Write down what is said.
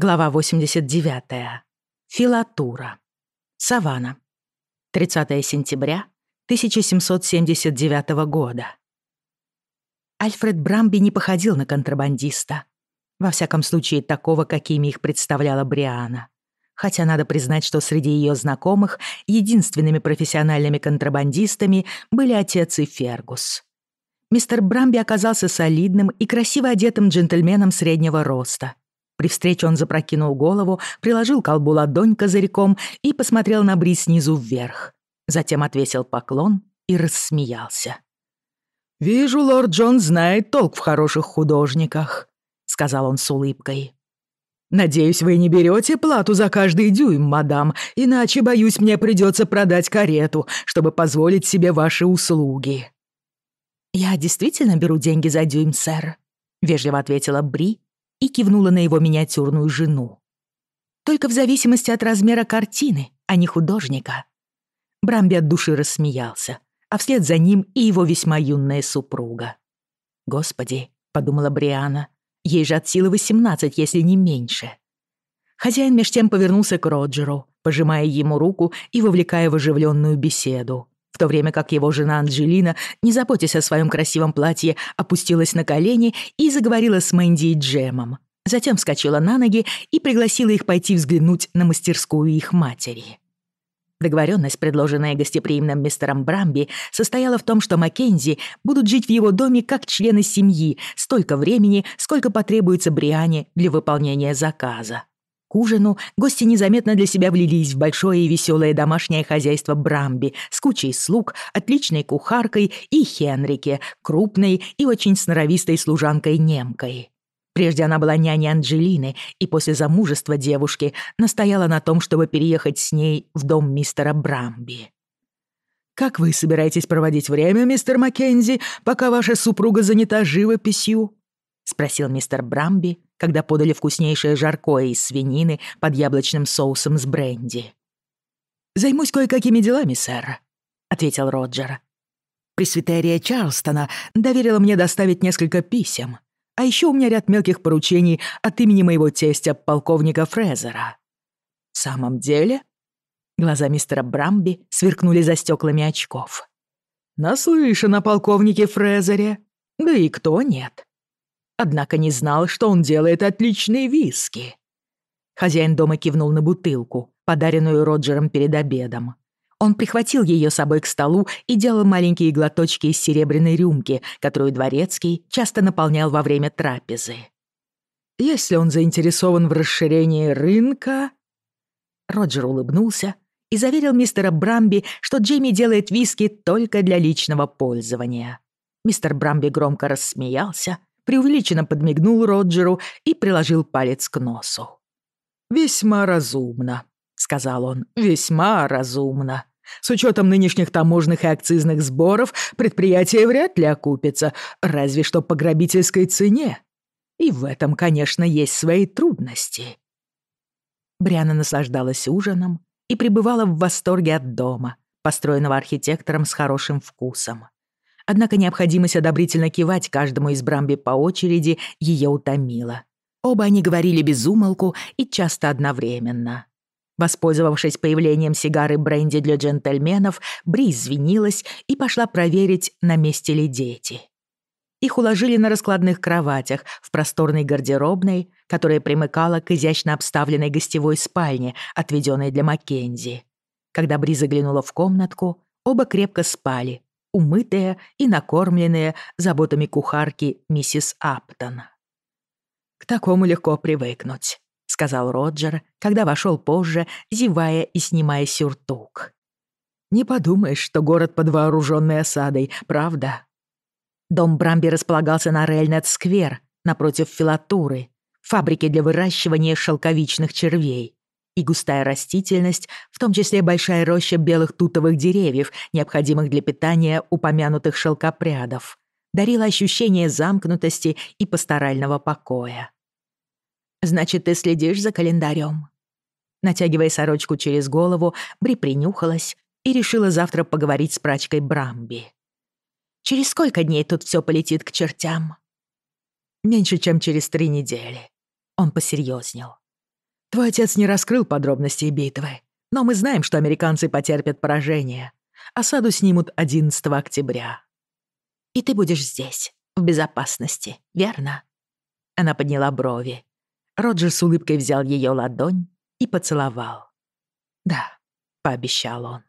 Глава 89. Филатура. Савана. 30 сентября 1779 года. Альфред Брамби не походил на контрабандиста. Во всяком случае, такого, какими их представляла Бриана. Хотя надо признать, что среди ее знакомых единственными профессиональными контрабандистами были отец и Фергус. Мистер Брамби оказался солидным и красиво одетым джентльменом среднего роста — при встрече он запрокинул голову, приложил колбу ладонь козырьком и посмотрел на Бри снизу вверх. Затем отвесил поклон и рассмеялся. «Вижу, лорд Джон знает толк в хороших художниках», — сказал он с улыбкой. «Надеюсь, вы не берете плату за каждый дюйм, мадам, иначе, боюсь, мне придется продать карету, чтобы позволить себе ваши услуги». «Я действительно беру деньги за дюйм, сэр», — вежливо ответила Бри и кивнула на его миниатюрную жену. «Только в зависимости от размера картины, а не художника». Брамби от души рассмеялся, а вслед за ним и его весьма юная супруга. «Господи», — подумала Бриана, — «ей же от силы 18, если не меньше». Хозяин меж тем повернулся к Роджеру, пожимая ему руку и вовлекая в оживленную беседу. в то время как его жена Анджелина, не заботясь о своем красивом платье, опустилась на колени и заговорила с Мэнди и Джемом. Затем вскочила на ноги и пригласила их пойти взглянуть на мастерскую их матери. Договоренность, предложенная гостеприимным мистером Брамби, состояла в том, что Маккензи будут жить в его доме как члены семьи столько времени, К ужину гости незаметно для себя влились в большое и веселое домашнее хозяйство Брамби с кучей слуг, отличной кухаркой и Хенрике, крупной и очень сноровистой служанкой-немкой. Прежде она была няней Анджелины и после замужества девушки настояла на том, чтобы переехать с ней в дом мистера Брамби. «Как вы собираетесь проводить время, мистер Маккензи, пока ваша супруга занята живописью?» спросил мистер Брамби, когда подали вкуснейшее жаркое из свинины под яблочным соусом с бренди. «Займусь кое-какими делами, сэр», — ответил Роджер. «Пресвитерия Чарлстона доверила мне доставить несколько писем, а еще у меня ряд мелких поручений от имени моего тестя, полковника Фрезера». «В самом деле?» Глаза мистера Брамби сверкнули за стеклами очков. «Наслышан о полковнике Фрезере. Да и кто нет однако не знал, что он делает отличные виски. Хозяин дома кивнул на бутылку, подаренную Роджером перед обедом. Он прихватил ее с собой к столу и делал маленькие глоточки из серебряной рюмки, которую Дворецкий часто наполнял во время трапезы. «Если он заинтересован в расширении рынка...» Роджер улыбнулся и заверил мистера Брамби, что Джейми делает виски только для личного пользования. Мистер Брамби громко рассмеялся, преувеличенно подмигнул Роджеру и приложил палец к носу. «Весьма разумно», — сказал он, — «весьма разумно. С учетом нынешних таможенных и акцизных сборов предприятие вряд ли окупится, разве что по грабительской цене. И в этом, конечно, есть свои трудности». Бриана наслаждалась ужином и пребывала в восторге от дома, построенного архитектором с хорошим вкусом однако необходимость одобрительно кивать каждому из Брамби по очереди ее утомила. Оба они говорили без умолку и часто одновременно. Воспользовавшись появлением сигары бренди для джентльменов, Бри извинилась и пошла проверить, на месте ли дети. Их уложили на раскладных кроватях в просторной гардеробной, которая примыкала к изящно обставленной гостевой спальне, отведенной для Маккензи. Когда Бри заглянула в комнатку, оба крепко спали, умытая и накормленная заботами кухарки миссис Аптон. «К такому легко привыкнуть», — сказал Роджер, когда вошел позже, зевая и снимая сюртук. «Не подумаешь, что город под вооруженной осадой, правда?» Дом Брамби располагался на Рельнет-сквер, напротив филатуры, фабрики для выращивания шелковичных червей и густая растительность, в том числе большая роща белых тутовых деревьев, необходимых для питания упомянутых шелкопрядов, дарила ощущение замкнутости и пасторального покоя. «Значит, ты следишь за календарем?» Натягивая сорочку через голову, Бри принюхалась и решила завтра поговорить с прачкой Брамби. «Через сколько дней тут все полетит к чертям?» «Меньше, чем через три недели». Он посерьезнел. Твой отец не раскрыл подробностей битвы, но мы знаем, что американцы потерпят поражение. Осаду снимут 11 октября. И ты будешь здесь, в безопасности, верно?» Она подняла брови. Роджер с улыбкой взял ее ладонь и поцеловал. «Да», — пообещал он.